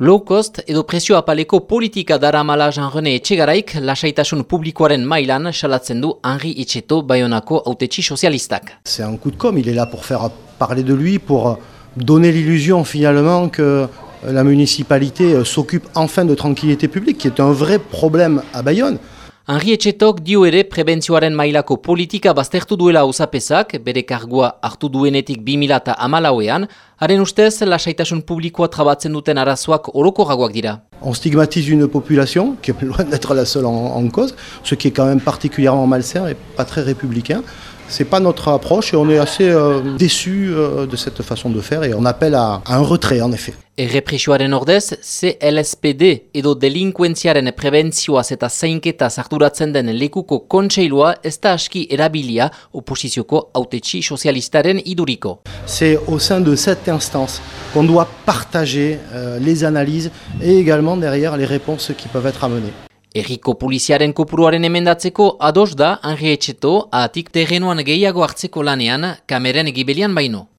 Low cost edo presio apaleko politika dara mala Jean-René Etxegaraik lasaitasun publikoaren mailan salatzen du Henri Etxeto Bayonako autetxi sozialistak. C'est un coup de com', il est là pour faire parler de lui, pour donner l'illusion finalement que la municipalité s'occupe enfin de tranquillité publique, qui est un vrai problème à Bayonne. Henri Etxetok dio ere prebentzioaren mailako politika baztertu duela usapesak, bere kargua hartu duenetik 2000 amalauean, haren ustez lasaitasun publikoa trabatzen duten arazoak orokorragoak dira. On stigmatise une population qui est loin d'être la seule en, en cause, ce qui est quand même particulièrement malsain et pas très républicain. C'est pas notre approche et on est assez euh, déçu euh, de cette façon de faire et on appelle à, à un retrait en effet. Errepresioaren ordez, CLSPD edo delinkuentziaren prebentzioaz eta zainketa arduratzen den lekuko kontseilua ez da aski erabilia oposizioko autetxi sozialistaren iduriko. C'est au sein de cette instance qu'on doit partager euh, les analyses et également derrière les réponses qui peuvent être amenées. Erriko poliziaren kopuruaren emendatzeko ados da Henri Etxeto atik terrenuan gehiago hartzeko lanean kameren egibelian baino.